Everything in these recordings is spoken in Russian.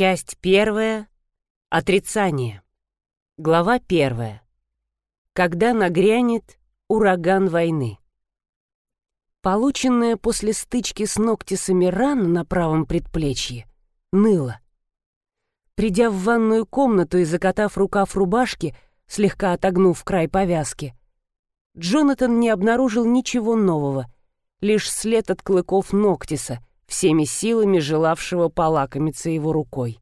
Часть первая. Отрицание. Глава первая. Когда нагрянет ураган войны. Полученная после стычки с Ноктисами рана на правом предплечье ныла. Придя в ванную комнату и закатав рукав рубашки, слегка отогнув край повязки, Джонатан не обнаружил ничего нового, лишь след от клыков Ноктиса, всеми силами желавшего полакомиться его рукой.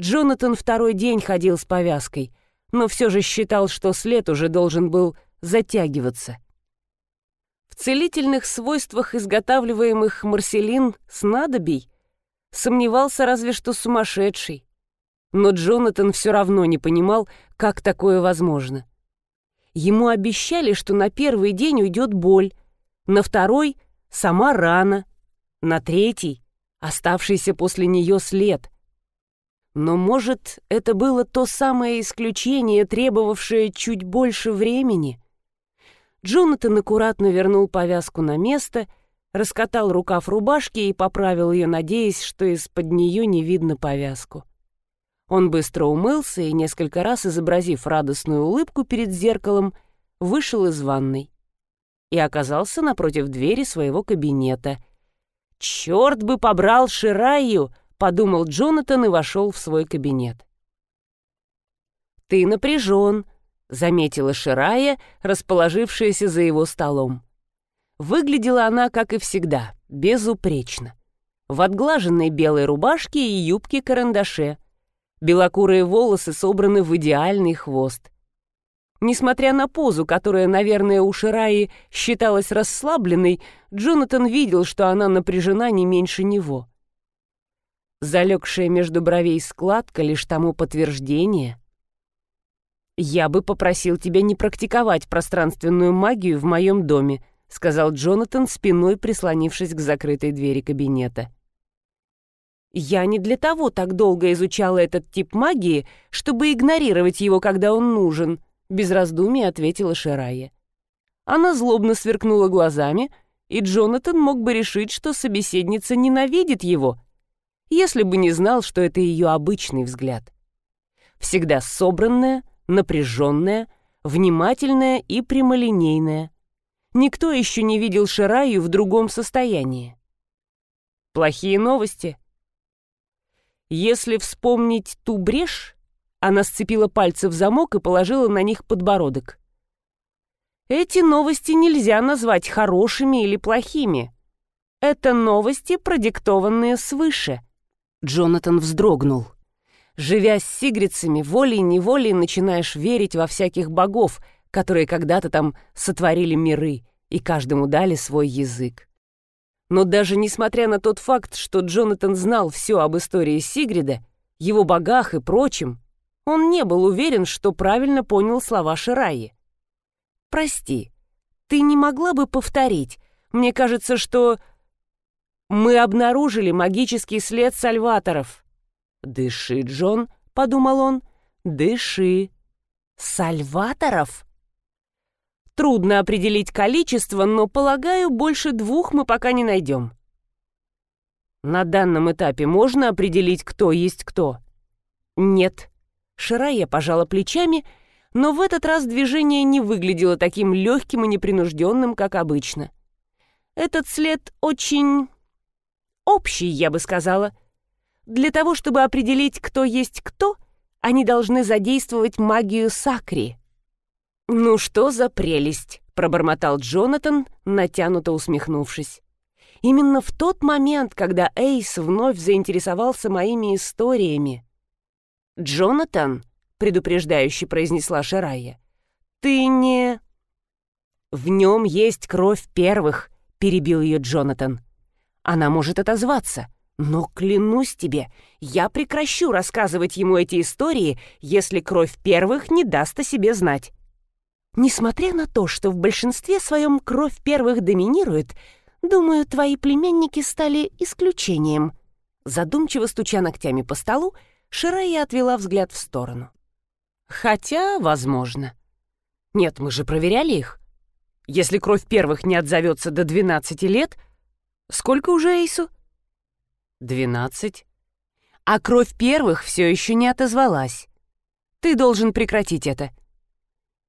Джонатан второй день ходил с повязкой, но все же считал, что след уже должен был затягиваться. В целительных свойствах изготавливаемых марселин снадобий сомневался разве что сумасшедший. Но Джонатан все равно не понимал, как такое возможно. Ему обещали, что на первый день уйдет боль, на второй — сама рана, на третий — оставшийся после нее след. Но, может, это было то самое исключение, требовавшее чуть больше времени? Джонатан аккуратно вернул повязку на место, раскатал рукав рубашки и поправил ее, надеясь, что из-под нее не видно повязку. Он быстро умылся и, несколько раз изобразив радостную улыбку перед зеркалом, вышел из ванной и оказался напротив двери своего кабинета. «Черт бы побрал Шираю!» — подумал Джонатан и вошел в свой кабинет. «Ты напряжен», — заметила Ширая, расположившаяся за его столом. Выглядела она, как и всегда, безупречно. В отглаженной белой рубашке и юбке-карандаше — Белокурые волосы собраны в идеальный хвост. Несмотря на позу, которая, наверное, у Шираи считалась расслабленной, Джонатан видел, что она напряжена не меньше него. Залегшая между бровей складка лишь тому подтверждение. «Я бы попросил тебя не практиковать пространственную магию в моем доме», сказал Джонатан, спиной прислонившись к закрытой двери кабинета. Я не для того так долго изучала этот тип магии, чтобы игнорировать его, когда он нужен, без раздумий ответила Ширая. Она злобно сверкнула глазами, и Джонатан мог бы решить, что собеседница ненавидит его, если бы не знал, что это ее обычный взгляд. Всегда собранная, напряженная, внимательная и прямолинейная. Никто еще не видел Шираю в другом состоянии. Плохие новости — если вспомнить ту брешь, она сцепила пальцы в замок и положила на них подбородок. Эти новости нельзя назвать хорошими или плохими. Это новости, продиктованные свыше. Джонатан вздрогнул. Живя с сигрицами, волей-неволей начинаешь верить во всяких богов, которые когда-то там сотворили миры и каждому дали свой язык. Но даже несмотря на тот факт, что Джонатан знал все об истории Сигрида, его богах и прочем, он не был уверен, что правильно понял слова Шираи. «Прости, ты не могла бы повторить? Мне кажется, что...» «Мы обнаружили магический след сальваторов». «Дыши, Джон», — подумал он, — «дыши». «Сальваторов?» Трудно определить количество, но, полагаю, больше двух мы пока не найдем. На данном этапе можно определить, кто есть кто? Нет. Ширая пожала плечами, но в этот раз движение не выглядело таким легким и непринужденным, как обычно. Этот след очень... общий, я бы сказала. Для того, чтобы определить, кто есть кто, они должны задействовать магию Сакри. «Ну что за прелесть!» — пробормотал Джонатан, натянуто усмехнувшись. Именно в тот момент, когда Эйс вновь заинтересовался моими историями. «Джонатан», — предупреждающе произнесла Шарая, — «ты не...» «В нем есть кровь первых», — перебил ее Джонатан. «Она может отозваться, но, клянусь тебе, я прекращу рассказывать ему эти истории, если кровь первых не даст о себе знать». Несмотря на то, что в большинстве своем кровь первых доминирует, думаю, твои племянники стали исключением. Задумчиво стуча ногтями по столу, Ширая отвела взгляд в сторону. Хотя, возможно. Нет, мы же проверяли их. Если кровь первых не отзовется до 12 лет, сколько уже Эйсу? 12. А кровь первых все еще не отозвалась. Ты должен прекратить это.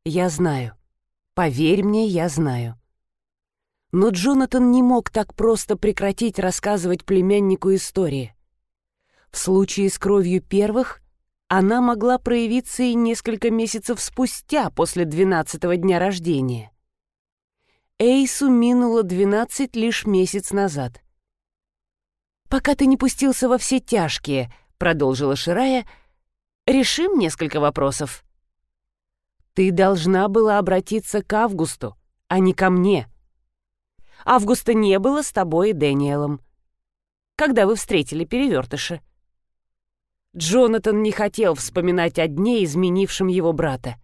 Я знаю. Поверь мне, я знаю. Но Джонатан не мог так просто прекратить рассказывать племяннику истории. В случае с кровью первых она могла проявиться и несколько месяцев спустя, после двенадцатого дня рождения. Эйсу минуло двенадцать лишь месяц назад. «Пока ты не пустился во все тяжкие», — продолжила Ширая, — «решим несколько вопросов». «Ты должна была обратиться к Августу, а не ко мне», Августа не было с тобой и Дэниелом. Когда вы встретили перевертыша?» Джонатан не хотел вспоминать о дне, изменившем его брата.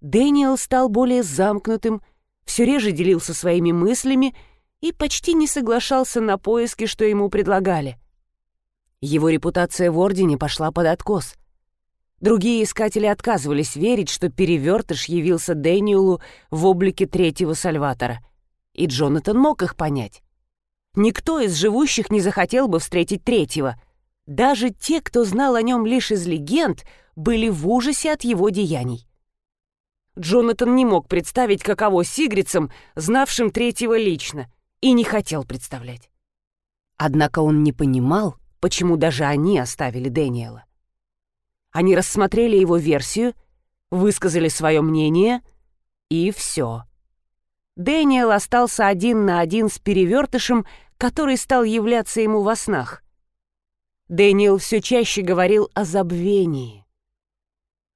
Дэниел стал более замкнутым, все реже делился своими мыслями и почти не соглашался на поиски, что ему предлагали. Его репутация в Ордене пошла под откос. Другие искатели отказывались верить, что перевертыш явился Дэниелу в облике третьего Сальватора — и Джонатан мог их понять. Никто из живущих не захотел бы встретить третьего. Даже те, кто знал о нем лишь из легенд, были в ужасе от его деяний. Джонатан не мог представить, каково сигрицам, знавшим третьего лично, и не хотел представлять. Однако он не понимал, почему даже они оставили Дэниела. Они рассмотрели его версию, высказали свое мнение, и все. Дэниел остался один на один с перевертышем, который стал являться ему во снах. Дэниел все чаще говорил о забвении.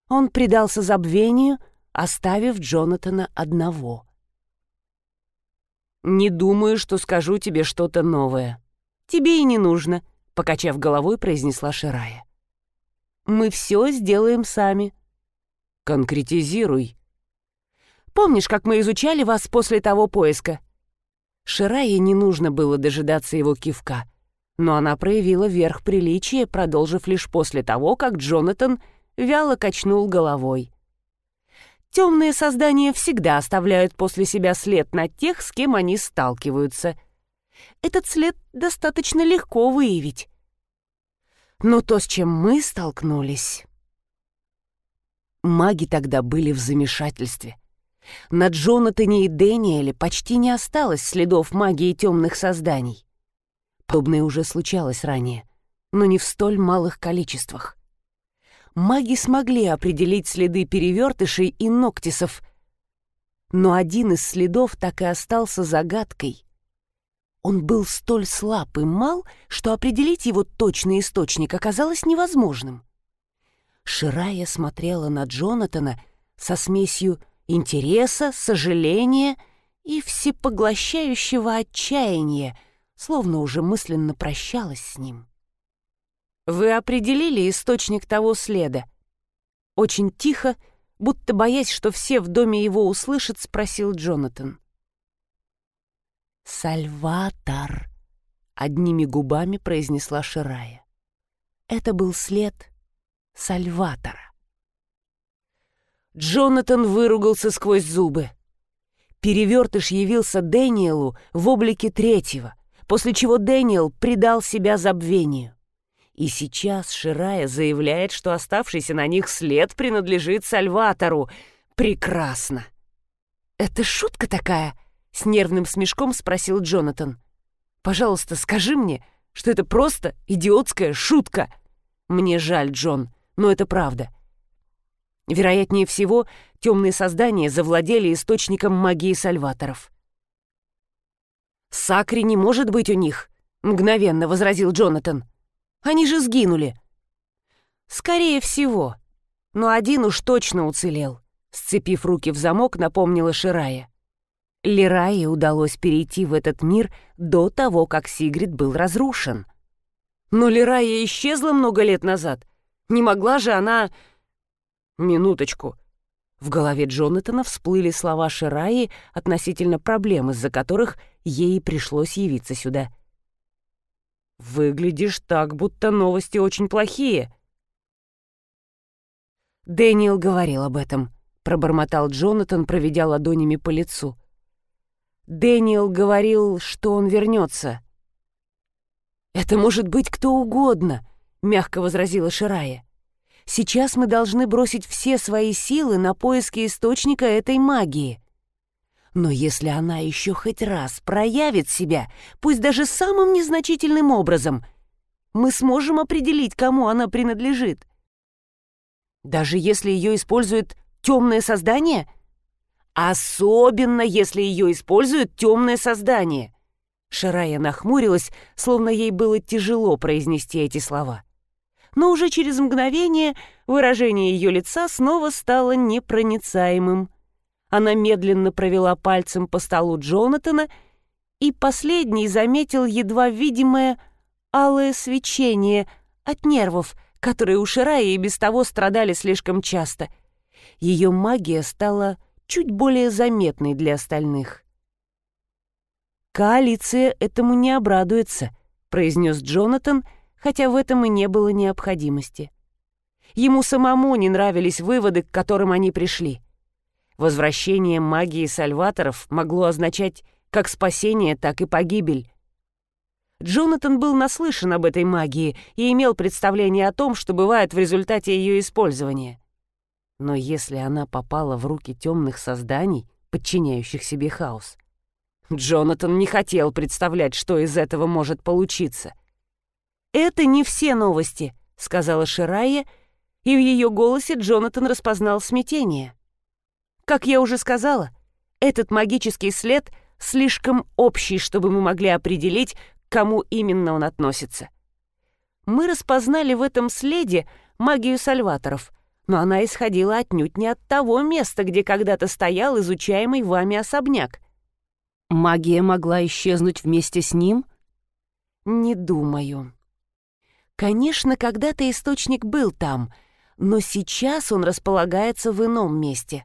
Он предался забвению, оставив Джонатана одного. «Не думаю, что скажу тебе что-то новое. Тебе и не нужно», — покачав головой, произнесла Ширая. «Мы все сделаем сами». «Конкретизируй», Помнишь, как мы изучали вас после того поиска?» Ширае не нужно было дожидаться его кивка, но она проявила верх приличия, продолжив лишь после того, как Джонатан вяло качнул головой. Темные создания всегда оставляют после себя след на тех, с кем они сталкиваются. Этот след достаточно легко выявить. Но то, с чем мы столкнулись... Маги тогда были в замешательстве — на Джонатане и Дэниеле почти не осталось следов магии темных созданий. Подобное уже случалось ранее, но не в столь малых количествах. Маги смогли определить следы перевертышей и ноктисов, но один из следов так и остался загадкой. Он был столь слаб и мал, что определить его точный источник оказалось невозможным. Ширая смотрела на Джонатана со смесью интереса, сожаления и всепоглощающего отчаяния, словно уже мысленно прощалась с ним. «Вы определили источник того следа?» Очень тихо, будто боясь, что все в доме его услышат, спросил Джонатан. «Сальватор», — одними губами произнесла Ширая. Это был след Сальватора. Джонатан выругался сквозь зубы. Перевертыш явился Дэниелу в облике третьего, после чего Дэниел предал себя забвению. И сейчас Ширая заявляет, что оставшийся на них след принадлежит Сальватору. Прекрасно! «Это шутка такая?» — с нервным смешком спросил Джонатан. «Пожалуйста, скажи мне, что это просто идиотская шутка!» «Мне жаль, Джон, но это правда. Вероятнее всего, темные создания завладели источником магии сальваторов. «Сакри не может быть у них», — мгновенно возразил Джонатан. «Они же сгинули». «Скорее всего. Но один уж точно уцелел», — сцепив руки в замок, напомнила Ширая. Лирае удалось перейти в этот мир до того, как Сигрид был разрушен. Но Лирая исчезла много лет назад. Не могла же она... «Минуточку». В голове Джонатана всплыли слова Шираи относительно проблем, из-за которых ей пришлось явиться сюда. «Выглядишь так, будто новости очень плохие». «Дэниел говорил об этом», — пробормотал Джонатан, проведя ладонями по лицу. «Дэниел говорил, что он вернется». «Это может быть кто угодно», мягко возразила Ширая. «Сейчас мы должны бросить все свои силы на поиски источника этой магии. Но если она еще хоть раз проявит себя, пусть даже самым незначительным образом, мы сможем определить, кому она принадлежит. Даже если ее использует темное создание? Особенно, если ее использует темное создание. Шарая нахмурилась, словно ей было тяжело произнести эти слова. Но уже через мгновение выражение ее лица снова стало непроницаемым. Она медленно провела пальцем по столу Джонатана, и последний заметил едва видимое алое свечение от нервов, которые у Ширая и без того страдали слишком часто. Ее магия стала чуть более заметной для остальных. «Коалиция этому не обрадуется», — произнес Джонатан, хотя в этом и не было необходимости. Ему самому не нравились выводы, к которым они пришли. Возвращение магии Сальваторов могло означать как спасение, так и погибель. Джонатан был наслышан об этой магии и имел представление о том, что бывает в результате ее использования. Но если она попала в руки темных созданий, подчиняющих себе хаос, Джонатан не хотел представлять, что из этого может получиться. «Это не все новости», — сказала Ширая, и в ее голосе Джонатан распознал смятение. «Как я уже сказала, этот магический след слишком общий, чтобы мы могли определить, к кому именно он относится. Мы распознали в этом следе магию сальваторов, но она исходила отнюдь не от того места, где когда-то стоял изучаемый вами особняк. Магия могла исчезнуть вместе с ним? Не думаю. Конечно, когда-то источник был там, но сейчас он располагается в ином месте.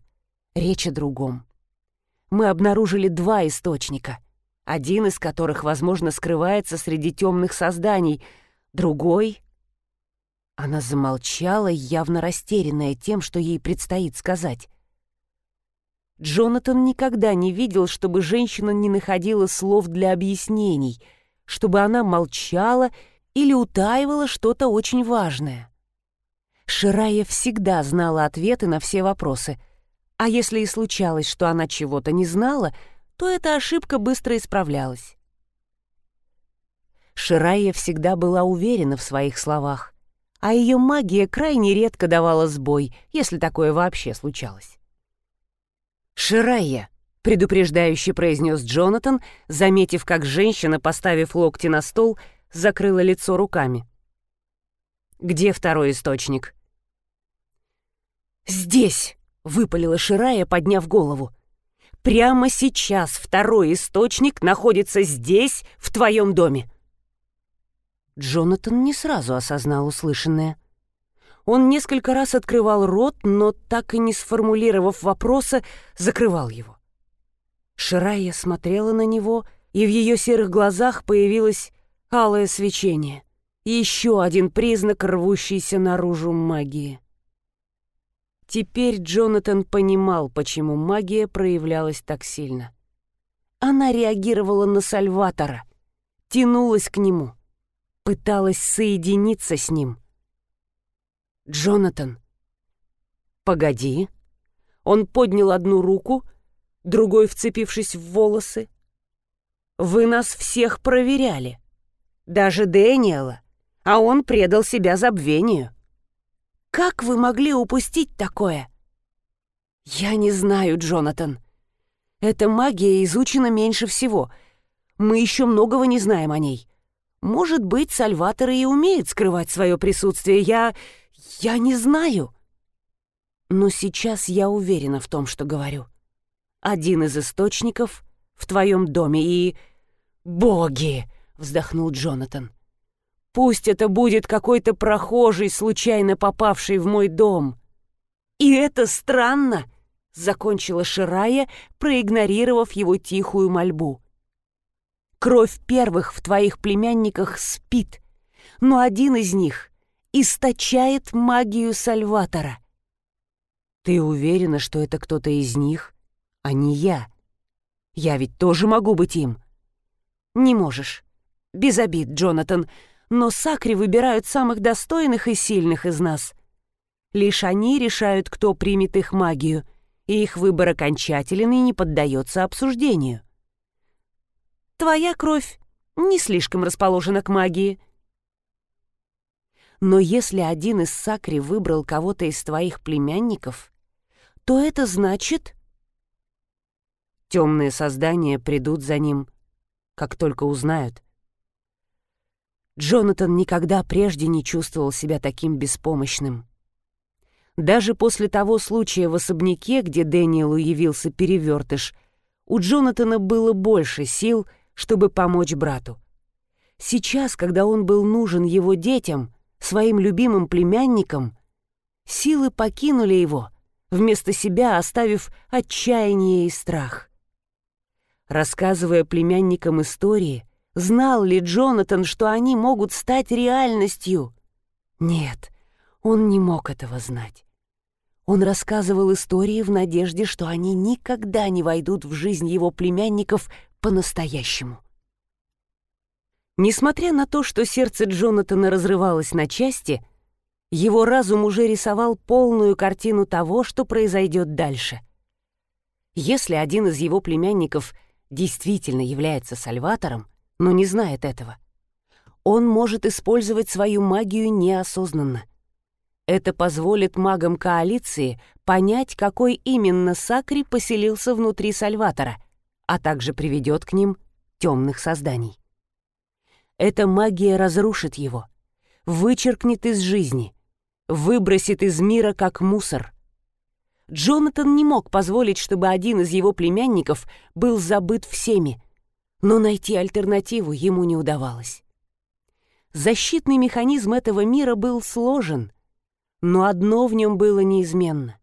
Речь о другом. Мы обнаружили два источника, один из которых, возможно, скрывается среди темных созданий, другой... Она замолчала, явно растерянная тем, что ей предстоит сказать. Джонатан никогда не видел, чтобы женщина не находила слов для объяснений, чтобы она молчала или утаивала что-то очень важное. Ширая всегда знала ответы на все вопросы, а если и случалось, что она чего-то не знала, то эта ошибка быстро исправлялась. Ширая всегда была уверена в своих словах, а ее магия крайне редко давала сбой, если такое вообще случалось. «Ширайя!» — предупреждающе произнес Джонатан, заметив, как женщина, поставив локти на стол, закрыла лицо руками. «Где второй источник?» «Здесь!» — выпалила Ширая, подняв голову. «Прямо сейчас второй источник находится здесь, в твоем доме!» Джонатан не сразу осознал услышанное. Он несколько раз открывал рот, но, так и не сформулировав вопроса, закрывал его. Ширая смотрела на него, и в ее серых глазах появилось алое свечение. Еще один признак рвущейся наружу магии. Теперь Джонатан понимал, почему магия проявлялась так сильно. Она реагировала на Сальватора, тянулась к нему, пыталась соединиться с ним. «Джонатан!» «Погоди!» Он поднял одну руку, другой вцепившись в волосы. «Вы нас всех проверяли. Даже Дэниела, а он предал себя забвению. Как вы могли упустить такое?» «Я не знаю, Джонатан. Эта магия изучена меньше всего. Мы еще многого не знаем о ней. Может быть, Сальваторы и умеют скрывать свое присутствие. Я... «Я не знаю». Но сейчас я уверена в том, что говорю. Один из источников в твоем доме и... «Боги!» — вздохнул Джонатан. «Пусть это будет какой-то прохожий, случайно попавший в мой дом». «И это странно!» — закончила Ширая, проигнорировав его тихую мольбу. «Кровь первых в твоих племянниках спит, но один из них источает магию Сальватора. Ты уверена, что это кто-то из них, а не я? Я ведь тоже могу быть им. Не можешь. Без обид, Джонатан, но сакри выбирают самых достойных и сильных из нас. Лишь они решают, кто примет их магию, и их выбор окончателен и не поддается обсуждению. Твоя кровь не слишком расположена к магии. Но если один из сакри выбрал кого-то из твоих племянников, то это значит... Темные создания придут за ним, как только узнают. Джонатан никогда прежде не чувствовал себя таким беспомощным. Даже после того случая в особняке, где Дэниелу явился перевертыш, у Джонатана было больше сил, чтобы помочь брату. Сейчас, когда он был нужен его детям, своим любимым племянникам, силы покинули его, вместо себя оставив отчаяние и страх. Рассказывая племянникам истории, знал ли Джонатан, что они могут стать реальностью? Нет, он не мог этого знать. Он рассказывал истории в надежде, что они никогда не войдут в жизнь его племянников по-настоящему. Несмотря на то, что сердце Джонатана разрывалось на части, его разум уже рисовал полную картину того, что произойдет дальше. Если один из его племянников действительно является Сальватором, но не знает этого, он может использовать свою магию неосознанно. Это позволит магам коалиции понять, какой именно Сакри поселился внутри Сальватора, а также приведет к ним темных созданий. Эта магия разрушит его, вычеркнет из жизни, выбросит из мира как мусор. Джонатан не мог позволить, чтобы один из его племянников был забыт всеми, но найти альтернативу ему не удавалось. Защитный механизм этого мира был сложен — но одно в нем было неизменно.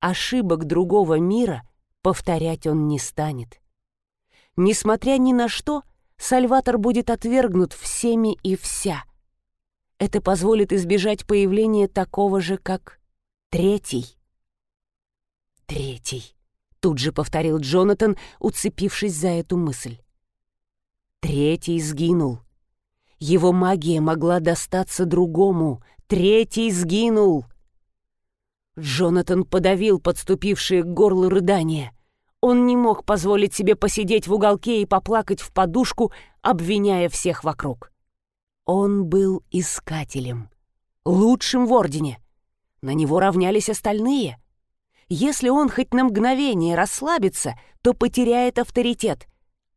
Ошибок другого мира повторять он не станет. Несмотря ни на что, Сальватор будет отвергнут всеми и вся. Это позволит избежать появления такого же, как третий. Третий, тут же повторил Джонатан, уцепившись за эту мысль. Третий сгинул. Его магия могла достаться другому, Третий сгинул. Джонатан подавил подступившие к горлу рыдания. Он не мог позволить себе посидеть в уголке и поплакать в подушку, обвиняя всех вокруг. Он был искателем, лучшим в Ордене. На него равнялись остальные. Если он хоть на мгновение расслабится, то потеряет авторитет.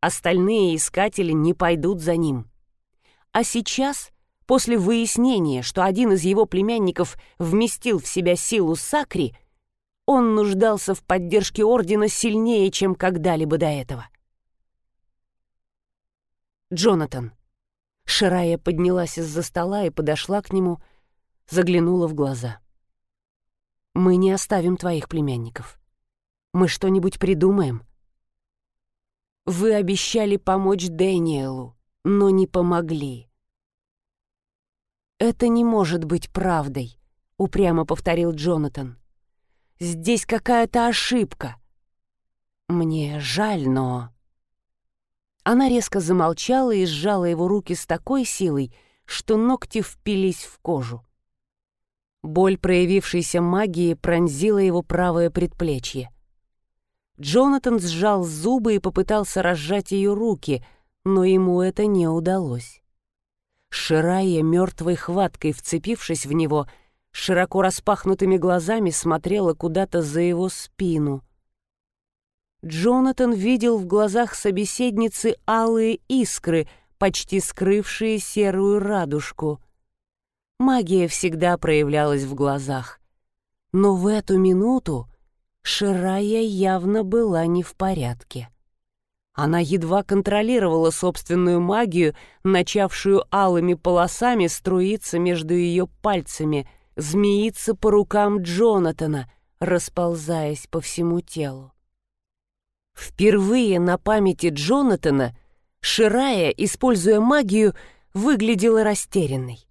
Остальные искатели не пойдут за ним. А сейчас После выяснения, что один из его племянников вместил в себя силу Сакри, он нуждался в поддержке Ордена сильнее, чем когда-либо до этого. Джонатан. Ширая поднялась из-за стола и подошла к нему, заглянула в глаза. «Мы не оставим твоих племянников. Мы что-нибудь придумаем». «Вы обещали помочь Дэниелу, но не помогли. «Это не может быть правдой», — упрямо повторил Джонатан. «Здесь какая-то ошибка». «Мне жаль, но...» Она резко замолчала и сжала его руки с такой силой, что ногти впились в кожу. Боль проявившейся магии пронзила его правое предплечье. Джонатан сжал зубы и попытался разжать ее руки, но ему это не удалось. Ширая мертвой хваткой, вцепившись в него, широко распахнутыми глазами смотрела куда-то за его спину. Джонатан видел в глазах собеседницы алые искры, почти скрывшие серую радужку. Магия всегда проявлялась в глазах. Но в эту минуту Ширая явно была не в порядке. Она едва контролировала собственную магию, начавшую алыми полосами струиться между ее пальцами, змеиться по рукам Джонатана, расползаясь по всему телу. Впервые на памяти Джонатана Ширая, используя магию, выглядела растерянной.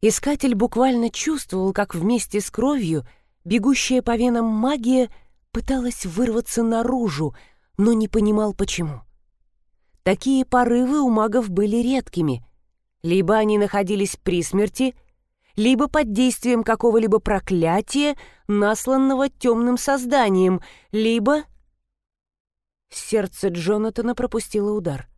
Искатель буквально чувствовал, как вместе с кровью бегущая по венам магия пыталась вырваться наружу, но не понимал, почему. Такие порывы у магов были редкими. Либо они находились при смерти, либо под действием какого-либо проклятия, насланного темным созданием, либо... Сердце Джонатана пропустило удар.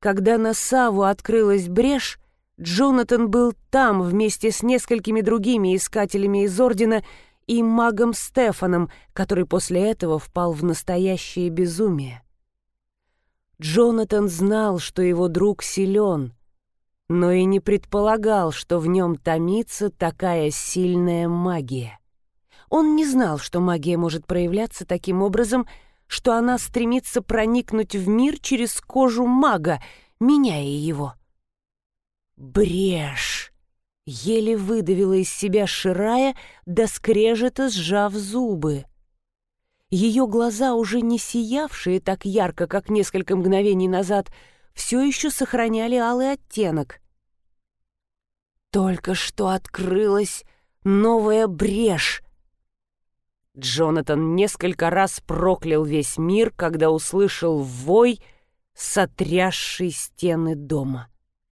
Когда на Саву открылась брешь, Джонатан был там вместе с несколькими другими искателями из Ордена и магом Стефаном, который после этого впал в настоящее безумие. Джонатан знал, что его друг силен, но и не предполагал, что в нем томится такая сильная магия. Он не знал, что магия может проявляться таким образом, что она стремится проникнуть в мир через кожу мага, меняя его. Брешь! Еле выдавила из себя Ширая, до скрежета сжав зубы. Ее глаза, уже не сиявшие так ярко, как несколько мгновений назад, все еще сохраняли алый оттенок. Только что открылась новая брешь. Джонатан несколько раз проклял весь мир, когда услышал вой, сотрясший стены дома.